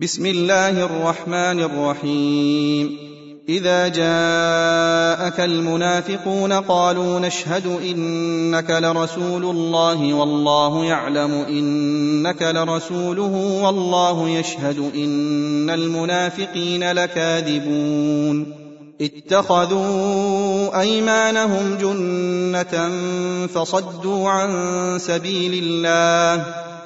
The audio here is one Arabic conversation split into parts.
بسم الله الرحمن الرحيم. إذا جاءك المنافقون قالوا نشهد إنك لرسول الله والله يعلم إنك لرسوله والله يشهد إن المنافقين لكاذبون. اتخذوا أيمانهم جنة فصدوا عن سبيل الله.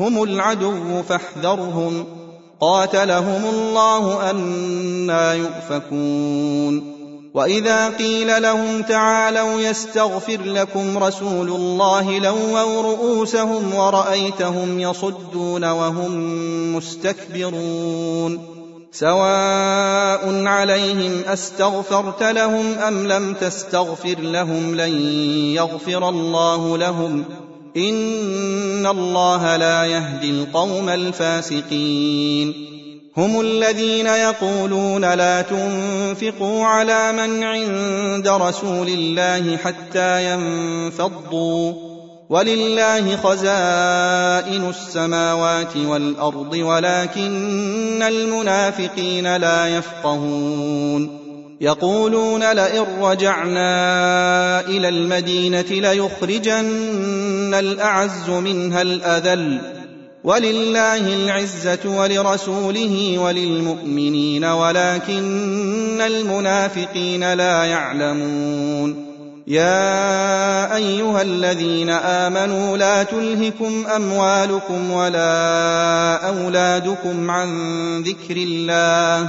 هم العدو فاحذرهم. قاتلهم الله أنا يؤفكون. وإذا قيل لهم تعالوا يستغفر لكم رسول الله لووا رؤوسهم ورأيتهم يصدون وهم مستكبرون. سواء عليهم أستغفرت لهم أم لم تستغفر لهم لن يغفر الله لهم. ان الله لا يهدي القوم الفاسقين هم الذين يقولون لا تنفقوا على من عند رسول الله حتى ينفضوا ولله خزائن السماوات والارض ولكن المنافقين لا يفقهون يقولون لئن رجعنا إلى المدينة ليخرجن الأعز منها الأذل ولله العزة ولرسوله وللمؤمنين ولكن المنافقين لا يعلمون يا أيها الذين آمنوا لا تلهكم أموالكم ولا أولادكم عن ذكر الله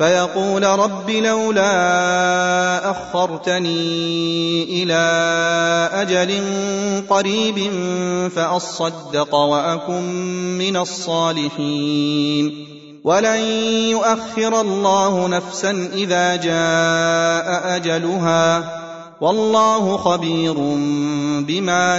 فيقول رب لولا أخرتني إلى أجل قريب فأصدق وأكن من الصالحين. ولن يؤخر الله نفسا إذا جاء أجلها. والله خبير بما